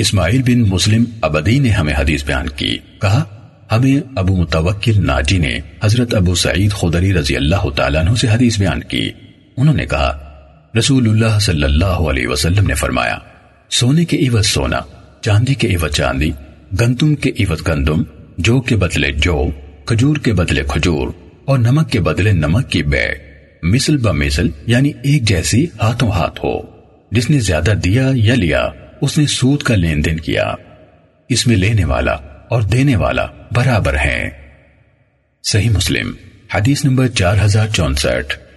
اسماعیل بن مسلم ابدی نے ہمیں حدیث بیان کی۔ کہا، ہمیں ابو متوکل ناجی نے حضرت ابو سعید خدری رضی اللہ تعالیٰ عنہ سے حدیث بیان کی۔ انہوں نے کہا، رسول اللہ صلی اللہ علیہ وسلم نے فرمایا، سونے کے عوض سونا، چاندی کے عوض چاندی گندم کے عوض گندم، جو کے بدلے جو، کھجور کے بدلے کھجور، اور نمک کے بدلے نمک کی بے۔ مثل بمثل یعنی ایک جیسی ہاتھوں ہاتھ ہو، جس نے زیادہ دیا یا لیا۔ اس نے سود کا لین دین کیا۔ اس میں لینے والا اور دینے والا برابر ہیں۔ صحیح مسلم، حدیث نمبر چار ہزار چونسٹھ۔